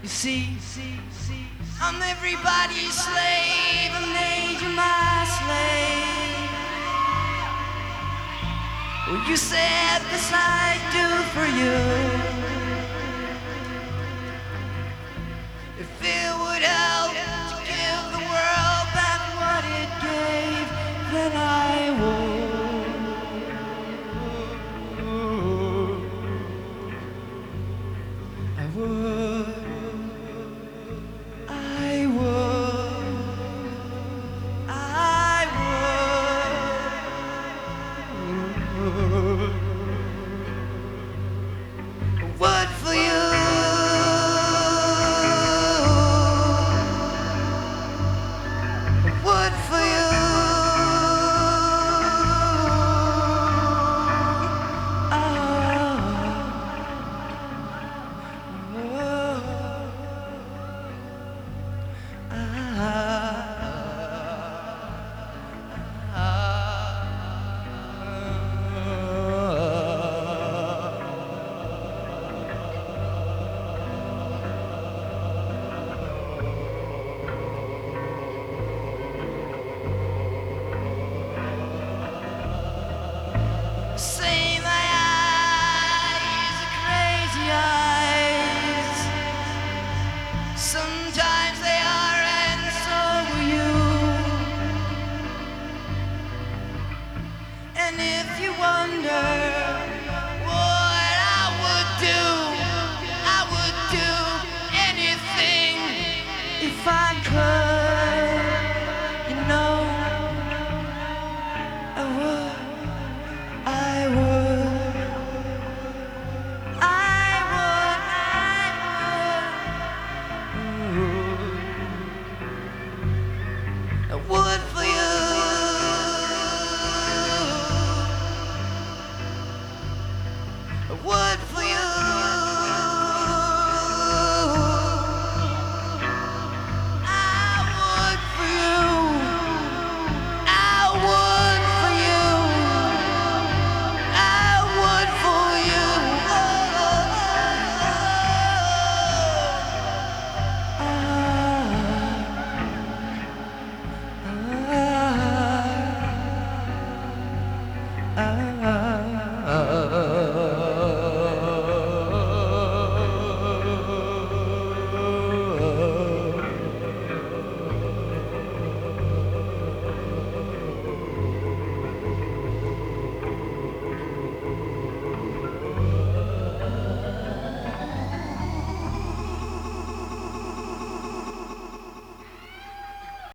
You see, I'm everybody's slave. I made you my slave. Well, you said this I'd do for you. If it would help to give the world back what it gave, then I would. I would. If you wonder.